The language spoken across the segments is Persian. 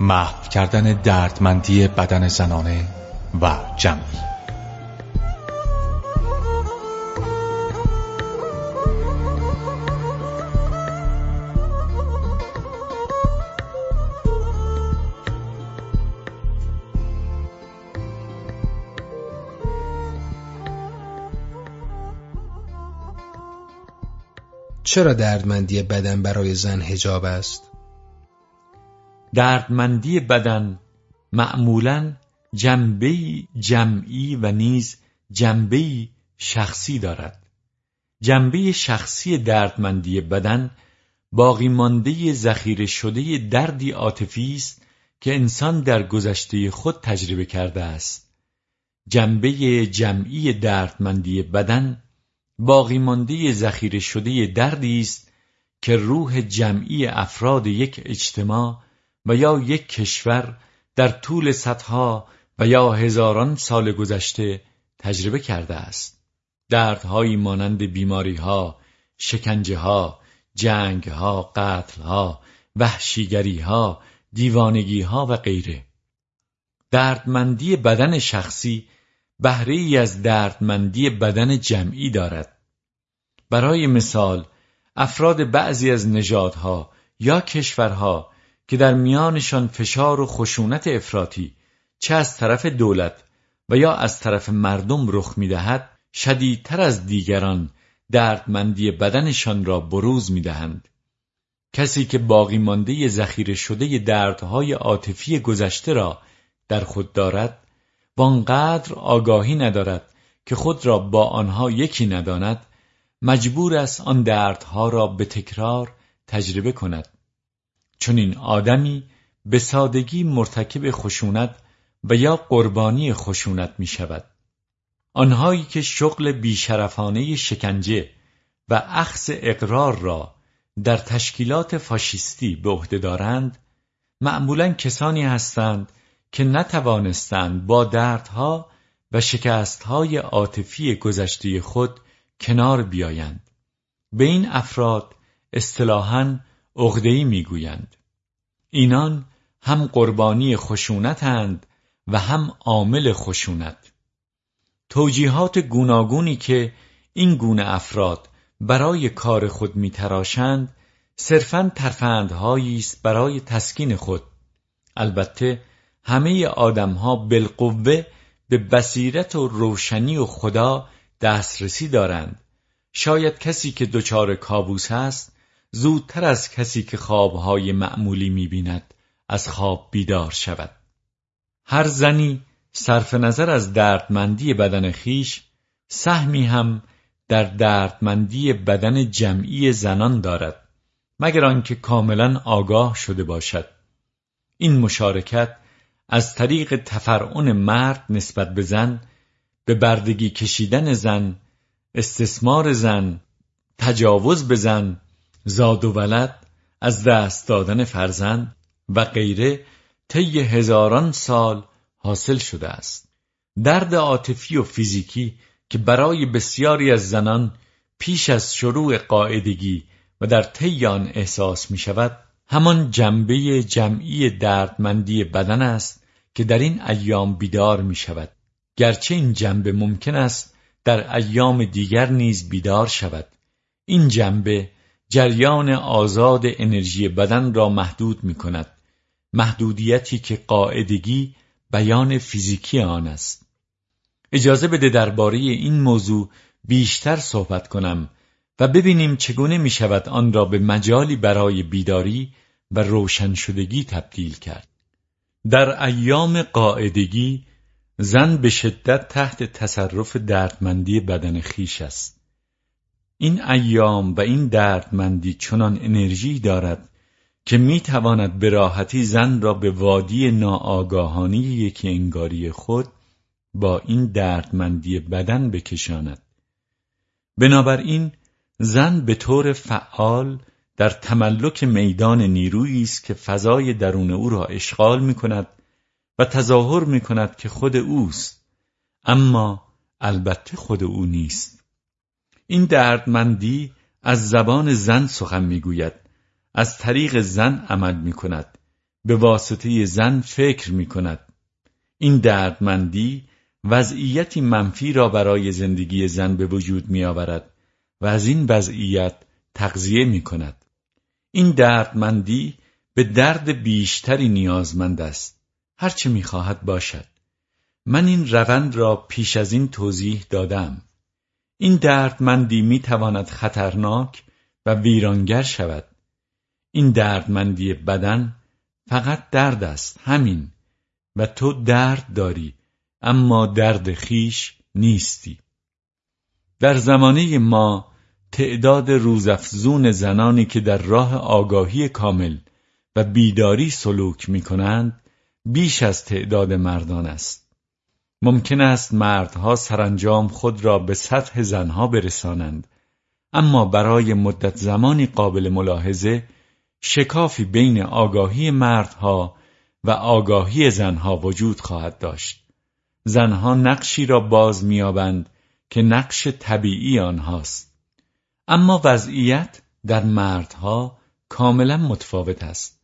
محو کردن دردمندی بدن زنانه و جمعی چرا دردمندی بدن برای زن هجاب است؟ دردمندی بدن معمولا جنبه جمعی و نیز جنبه شخصی دارد. جنبه شخصی دردمندی بدن باقی مانده ذخیره شده دردی عاطفی است که انسان در گذشته خود تجربه کرده است. جنبه جمعی دردمندی بدن باقی مانده ذخیره شده دردی است که روح جمعی افراد یک اجتماع و یا یک کشور در طول صدها و یا هزاران سال گذشته تجربه کرده است. دردهایی مانند بیماریها، شکنجهها، جنگها، قتلها، وحشیگریها، دیوانگیها و غیره. دردمندی بدن شخصی بهره ای از دردمندی بدن جمعی دارد. برای مثال افراد بعضی از نژادها یا کشورها که در میانشان فشار و خشونت افراطی چه از طرف دولت و یا از طرف مردم رخ می‌دهد شدیدتر از دیگران دردمندی بدنشان را بروز می‌دهند. کسی که باقی مانده ذخیره شده دردهای عاطفی گذشته را در خود دارد وانقدر آگاهی ندارد که خود را با آنها یکی نداند مجبور است آن دردها را به تکرار تجربه کند. چون این آدمی به سادگی مرتکب خشونت و یا قربانی خشونت می شود آنهایی که شغل بیشرفانه شکنجه و اخص اقرار را در تشکیلات فاشیستی به عهده دارند معمولا کسانی هستند که نتوانستند با دردها و شکستهای عاطفی گذشته خود کنار بیایند. به این افراد اصطلاحاً عقده‌ای می‌گویند. اینان هم قربانی خشونتند و هم عامل خشونت. توجیهات گوناگونی که این گونه افراد برای کار خود میتراشند صرفا ترفندهایی است برای تسکین خود. البته همه آدمها بالقوه به بصیرت و روشنی و خدا دسترسی دارند. شاید کسی که دچار کابوس است زودتر از کسی که خوابهای معمولی می‌بیند از خواب بیدار شود. هر زنی صرف نظر از دردمندی بدن خیش سهمی هم در دردمندی بدن جمعی زنان دارد مگر آنکه کاملا آگاه شده باشد. این مشارکت از طریق تفرعن مرد نسبت به زن به بردگی کشیدن زن استثمار زن تجاوز به زن زاد و ولد از دست دادن فرزند و غیره طی هزاران سال حاصل شده است. درد عاطفی و فیزیکی که برای بسیاری از زنان پیش از شروع قاعدگی و در طی آن احساس می شود همان جنبه جمعی دردمندی بدن است که در این ایام بیدار می شود. گرچه این جنبه ممکن است در ایام دیگر نیز بیدار شود. این جنبه جریان آزاد انرژی بدن را محدود می کند محدودیتی که قاعدگی بیان فیزیکی آن است. اجازه بده درباره این موضوع بیشتر صحبت کنم و ببینیم چگونه می شود آن را به مجالی برای بیداری و روشن شدگی تبدیل کرد. در ایام قاعدگی زن به شدت تحت تصرف دردمندی بدن خیش است. این ایام و این دردمندی چنان انرژی دارد که می تواند به راحتی زن را به وادی ناآگاهانی یکی انگاری خود با این دردمندی بدن بکشاند. بنابراین زن به طور فعال در تملک میدان نیرویی است که فضای درون او را اشغال می کند و تظاهر می کند که خود اوست. اما البته خود او نیست. این دردمندی از زبان زن سخن می‌گوید از طریق زن عمل می کند به واسطه زن فکر می کند این دردمندی وضعیتی منفی را برای زندگی زن به وجود می آورد و از این وضعیت تغذیه می کند این دردمندی به درد بیشتری نیازمند است. هرچه می خواهد باشد. من این روند را پیش از این توضیح دادم. این دردمندی می تواند خطرناک و ویرانگر شود. این دردمندی بدن فقط درد است همین. و تو درد داری اما درد خیش نیستی. در زمانه ما تعداد روزافزون زنانی که در راه آگاهی کامل و بیداری سلوک می کنند بیش از تعداد مردان است. ممکن است مردها سرانجام خود را به سطح زنها برسانند. اما برای مدت زمانی قابل ملاحظه شکافی بین آگاهی مردها و آگاهی زنها وجود خواهد داشت. زنها نقشی را باز میابند که نقش طبیعی آنهاست. اما وضعیت در مردها کاملا متفاوت است.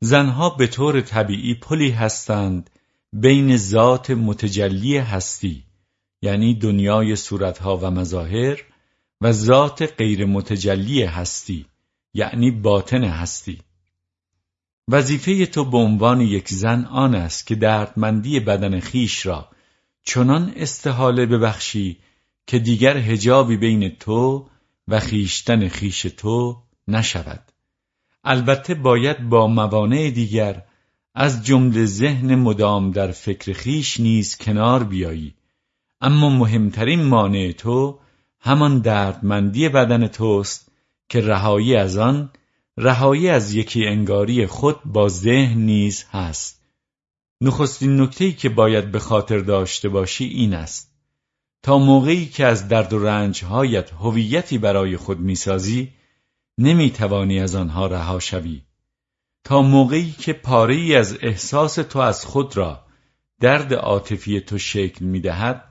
زنها به طور طبیعی پلی هستند بین ذات متجلی هستی یعنی دنیای صورتها و مظاهر و ذات غیر متجلی هستی یعنی باطن هستی. وظیفه تو به عنوان یک زن آن است که دردمندی بدن خیش را چنان استحاله ببخشی که دیگر هجابی بین تو و خیشتن خیش تو نشود. البته باید با موانع دیگر از جمله ذهن مدام در فکر خیش نیز کنار بیایی. اما مهمترین مانع تو همان دردمندی بدن توست که رهایی از آن رهایی از یکی انگاری خود با ذهن نیز هست. نخستین نکته‌ای که باید به خاطر داشته باشی این است. تا موقعی که از درد و رنجهایت هویتی برای خود می‌سازی نمی‌توانی از آنها رها شوی. تا موقعی که پاره ای از احساس تو از خود را درد عاطفی تو شکل می‌دهد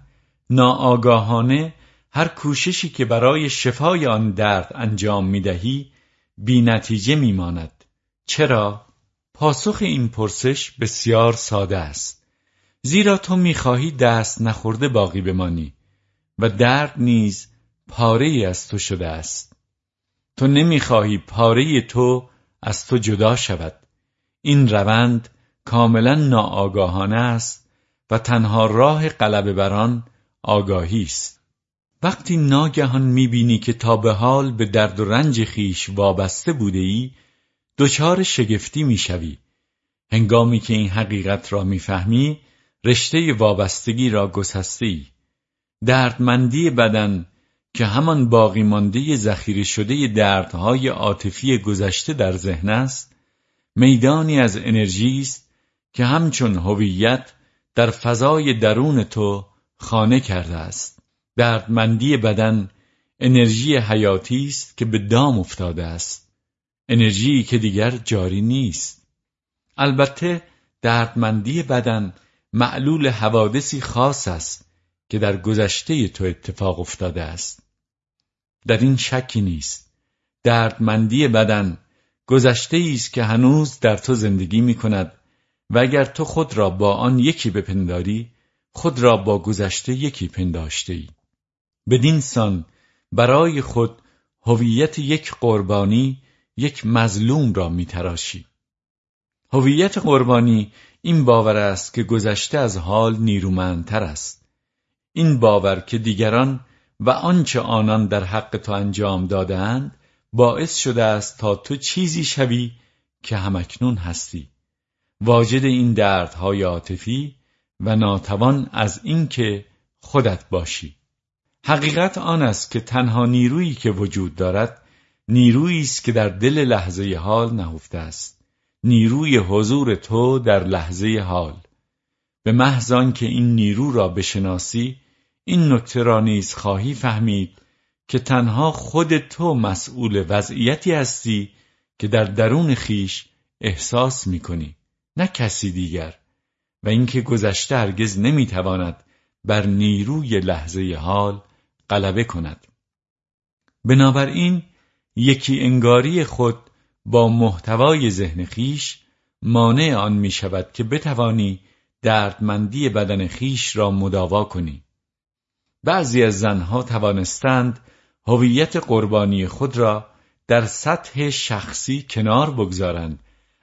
ناآگاهانه هر کوششی که برای شفای آن درد انجام می‌دهی بی نتیجه میماند. چرا؟ پاسخ این پرسش بسیار ساده است. زیرا تو می‌خواهی دست نخورده باقی بمانی و درد نیز پاره از تو شده است. تو نمی‌خواهی پاره تو از تو جدا شود. این روند کاملا ناآگاهانه است و تنها راه غلبه بر آن آگاهی است. وقتی ناگهان می‌بینی که تا به حال به درد و رنج خیش وابسته بوده ای دچار شگفتی می‌شوی. هنگامی که این حقیقت را می‌فهمی رشته وابستگی را گسسته ای دردمندی بدن که همان باقی مانده ذخیره شده دردهای عاطفی گذشته در ذهن است میدانی از انرژی است که همچون هویت در فضای درون تو خانه کرده است. دردمندی بدن انرژی حیاتی است که به دام افتاده است. انرژی که دیگر جاری نیست. البته دردمندی بدن معلول حوادثی خاص است که در گذشته تو اتفاق افتاده است. در این شکی نیست. دردمندی بدن گذشته است که هنوز در تو زندگی می کند و اگر تو خود را با آن یکی بپنداری خود را با گذشته یکی پنداشته ای بدین سان برای خود هویت یک قربانی یک مظلوم را میتراشی. هویت قربانی این باور است که گذشته از حال نیرومندتر است. این باور که دیگران و آنچه آنان در حق تو انجام دادهاند باعث شده است تا تو چیزی شوی که همکنون هستی. واجد این دردهای عاطفی و ناتوان از اینکه خودت باشی. حقیقت آن است که تنها نیرویی که وجود دارد نیرویی است که در دل لحظه حال نهفته است. نیروی حضور تو در لحظه حال. به محض که این نیرو را بشناسی این نکته را نیز خواهی فهمید که تنها خود تو مسئول وضعیتی هستی که در درون خیش احساس می کنی نه کسی دیگر. و اینکه گذشته هرگز نمی‌تواند بر نیروی لحظه حال غلبه کند. بنابراین یکی انگاری خود با محتوای ذهن خیش مانع آن می شود که بتوانی دردمندی بدن خیش را مداوا کنی. بعضی از زنها توانستند هویت قربانی خود را در سطح شخصی کنار بگذارند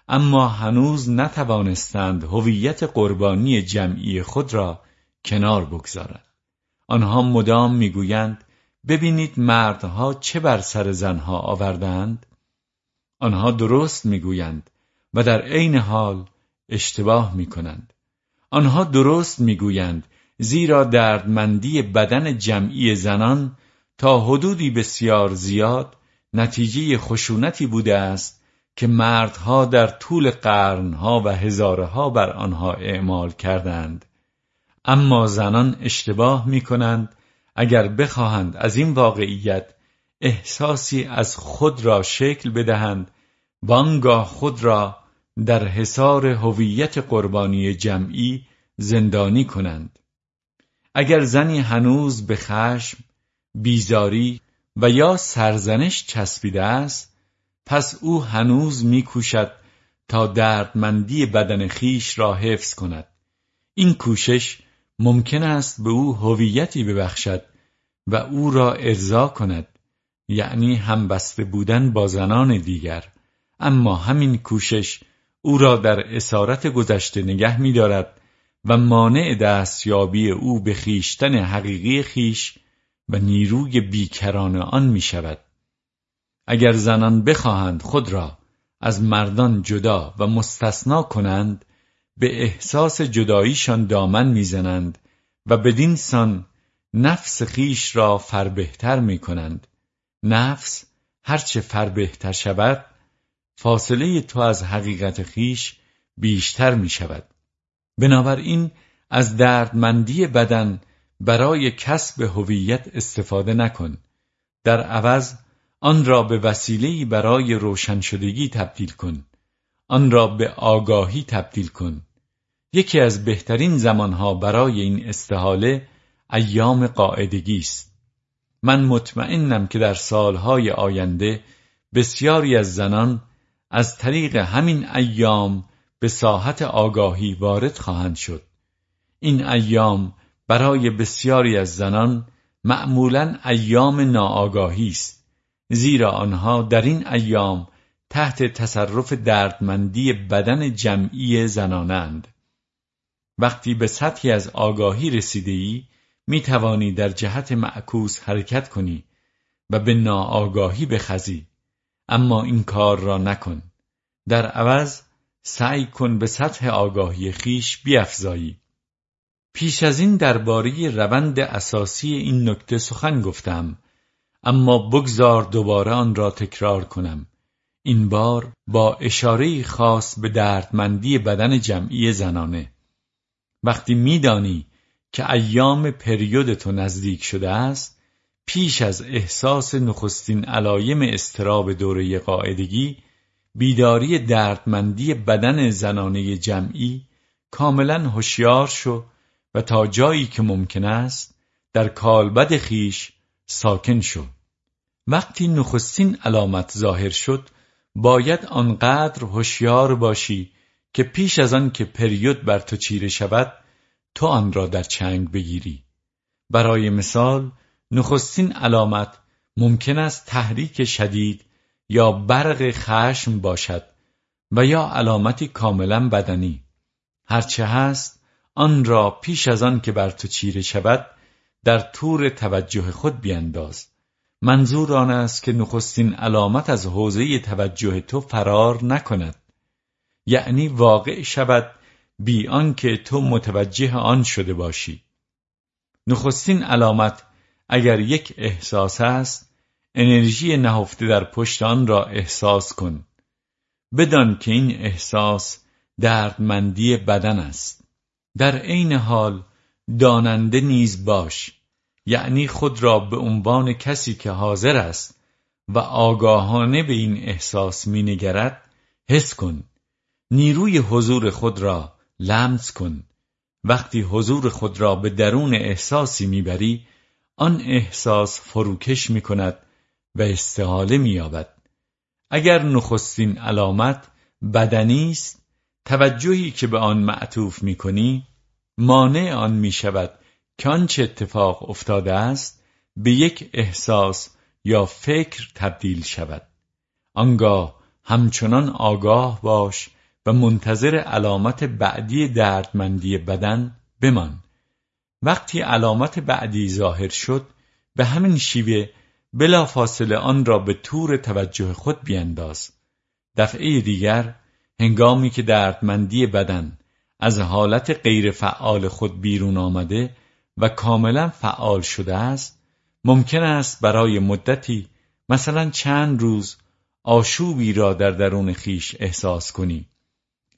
اما هنوز نتوانستند هویت قربانی جمعی خود را کنار بگذارند. آنها مدام می‌گویند ببینید مردها چه بر سر زنها آوردند آنها درست می‌گویند و در عین حال اشتباه می‌کنند. آنها درست می‌گویند زیرا دردمندی بدن جمعی زنان تا حدودی بسیار زیاد نتیجه خشونتی بوده است که مردها در طول قرنها و هزارها بر آنها اعمال کردند. اما زنان اشتباه می کنند اگر بخواهند از این واقعیت احساسی از خود را شکل بدهند وانگاه خود را در حصار هویت قربانی جمعی زندانی کنند. اگر زنی هنوز به خشم بیزاری و یا سرزنش چسبیده است پس او هنوز میکوشد تا دردمندی بدن خیش را حفظ کند. این کوشش ممکن است به او هویتی ببخشد و او را ارضا کند یعنی همبسته بودن با زنان دیگر. اما همین کوشش او را در اسارت گذشته نگه می‌دارد و مانع دستیابی او به خیشتن حقیقی خیش و نیروی بیکران آن می شود. اگر زنان بخواهند خود را از مردان جدا و مستثنا کنند به احساس جداییشان دامن می‌زنند و بدین سان نفس خیش را فربهتر می کنند. نفس هرچه فربهتر شود فاصله تو از حقیقت خیش بیشتر می شود. بنابراین از دردمندی بدن برای کسب هویت استفاده نکن. در عوض آن را به وسیله‌ای برای روشن شدگی تبدیل کن. آن را به آگاهی تبدیل کن. یکی از بهترین زمانها برای این استحاله ایام قاعدگی است. من مطمئنم که در سالهای آینده بسیاری از زنان از طریق همین ایام به ساحت آگاهی وارد خواهند شد. این ایام برای بسیاری از زنان معمولا ایام ناآگاهی است زیرا آنها در این ایام تحت تصرف دردمندی بدن جمعی زنانند وقتی به سطحی از آگاهی رسیده ای می توانی در جهت معکوس حرکت کنی و به ناآگاهی بخزی اما این کار را نکن. در عوض سعی کن به سطح آگاهی خیش بیافزایی پیش از این درباره روند اساسی این نکته سخن گفتم اما بگذار دوباره آن را تکرار کنم. این بار با اشاره خاص به دردمندی بدن جمعی زنانه. وقتی میدانی که ایام پریود تو نزدیک شده است پیش از احساس نخستین علایم استراب دوره قاعدگی بیداری دردمندی بدن زنانه جمعی کاملا هوشیار شو و تا جایی که ممکن است در کالبد خیش ساکن شو. وقتی نخستین علامت ظاهر شد باید آنقدر هوشیار باشی که پیش از آن که پریود بر تو چیره شود تو آن را در چنگ بگیری. برای مثال نخستین علامت ممکن است تحریک شدید یا برق خشم باشد و یا علامتی کاملا بدنی. هرچه هست آن را پیش از آن که بر تو چیره شود در طور توجه خود بینداز. منظور آن است که نخستین علامت از حوزه توجه تو فرار نکند. یعنی واقع شود بی آنکه تو متوجه آن شده باشی. نخستین علامت اگر یک احساس است انرژی نهفته در پشت آن را احساس کن. بدان که این احساس دردمندی بدن است. در عین حال داننده نیز باش. یعنی خود را به عنوان کسی که حاضر است و آگاهانه به این احساس مینگرد حس کن. نیروی حضور خود را لمس کن. وقتی حضور خود را به درون احساسی می‌بری آن احساس فروکش می‌کند و استحاله مییابد. اگر نخستین علامت بدنی است توجهی که به آن معطوف می کنی مانع آن می شود که آنچه اتفاق افتاده است به یک احساس یا فکر تبدیل شود. آنگاه همچنان آگاه باش و منتظر علامت بعدی دردمندی بدن بمان. وقتی علامت بعدی ظاهر شد به همین شیوه بلافاصله آن را به طور توجه خود بینداز. دفعه دیگر هنگامی که دردمندی بدن از حالت غیر فعال خود بیرون آمده و کاملا فعال شده است ممکن است برای مدتی مثلا چند روز آشوبی را در درون خیش احساس کنی.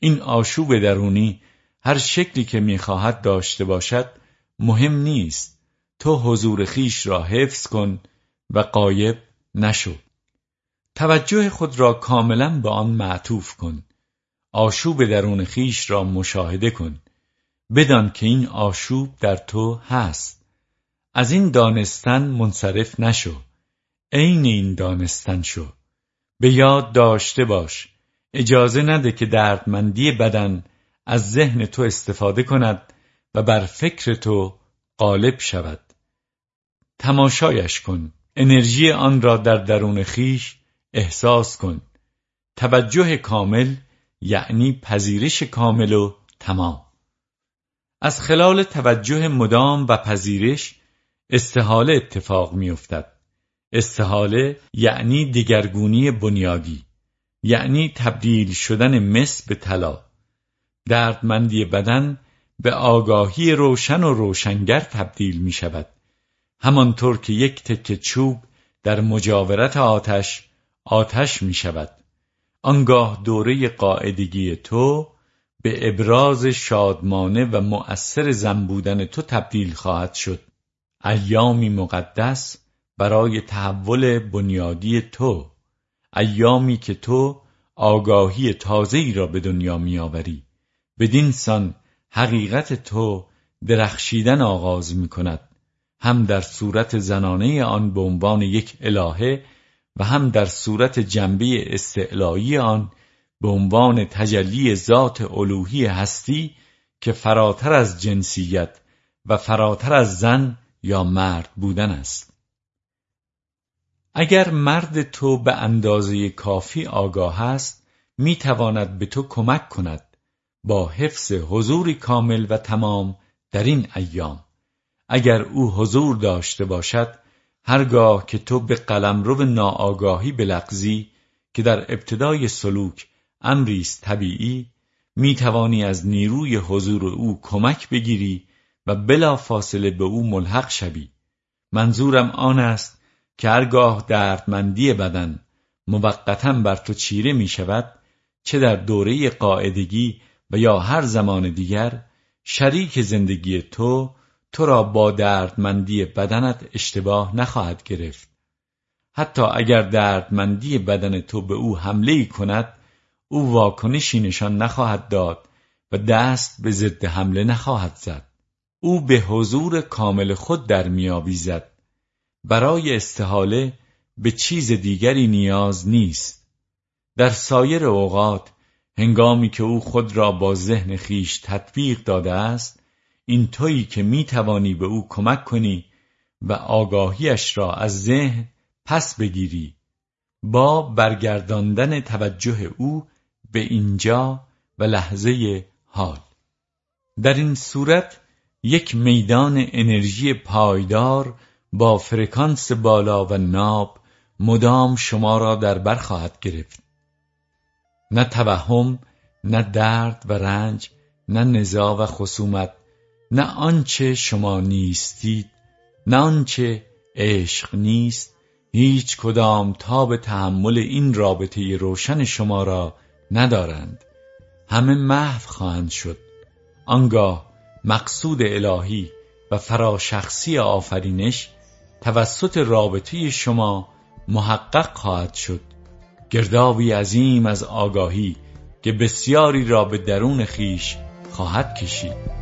این آشوب درونی هر شکلی که می‌خواهد داشته باشد مهم نیست. تو حضور خیش را حفظ کن و قایب نشو. توجه خود را کاملا به آن معطوف کن. آشوب درون خیش را مشاهده کن. بدان که این آشوب در تو هست. از این دانستن منصرف نشو. عین این دانستن شو. به یاد داشته باش. اجازه نده که دردمندی بدن از ذهن تو استفاده کند بر فکر تو غالب شود. تماشایش کن. انرژی آن را در درون خیش احساس کن. توجه کامل یعنی پذیرش کامل و تمام. از خلال توجه مدام و پذیرش استحاله اتفاق میافتد. استحاله یعنی دگرگونی بنیادی. یعنی تبدیل شدن مس به طلا. دردمندی بدن به آگاهی روشن و روشنگر تبدیل می شود همانطور که یک تکه چوب در مجاورت آتش آتش می شود آنگاه دوره قاعدگی تو به ابراز شادمانه و مؤثر زن بودن تو تبدیل خواهد شد. ایامی مقدس برای تحول بنیادی تو. ایامی که تو آگاهی تازه‌ای را به دنیا میآوری. بدین سان حقیقت تو درخشیدن آغاز می کند هم در صورت زنانه آن به عنوان یک الهه و هم در صورت جنبه استعلایی آن به عنوان تجلی ذات الوهی هستی که فراتر از جنسیت و فراتر از زن یا مرد بودن است. اگر مرد تو به اندازه کافی آگاه است می تواند به تو کمک کند. با حفظ حضوری کامل و تمام در این ایام. اگر او حضور داشته باشد هرگاه که تو به قلمرو ناآگاهی بلغزی که در ابتدای سلوک امری طبیعی می توانی از نیروی حضور او کمک بگیری و بلا فاصله به او ملحق شوی. منظورم آن است که هرگاه دردمندی بدن موقتا بر تو چیره می شود چه در دوره قاعدگی و یا هر زمان دیگر شریک زندگی تو تو را با دردمندی بدنت اشتباه نخواهد گرفت. حتی اگر دردمندی بدن تو به او حمله کند او واکنشی نشان نخواهد داد و دست به ضد حمله نخواهد زد. او به حضور کامل خود در میآویزد برای استحاله به چیز دیگری نیاز نیست. در سایر اوقات هنگامی که او خود را با ذهن خیش تطبیق داده است این تویی که می توانی به او کمک کنی و آگاهیش را از ذهن پس بگیری. با برگرداندن توجه او به اینجا و لحظه حال. در این صورت یک میدان انرژی پایدار با فرکانس بالا و ناب مدام شما را در بر خواهد گرفت. نه توهم نه درد و رنج نه نزاع و خصومت نه آنچه شما نیستید نه آنچه عشق نیست. هیچ کدام تاب تحمل این رابطه روشن شما را ندارند. همه محو خواهند شد. آنگاه مقصود الهی و فراشخصی آفرینش توسط رابطه شما محقق خواهد شد. گردابی عظیم از آگاهی که بسیاری را به درون خیش خواهد کشید.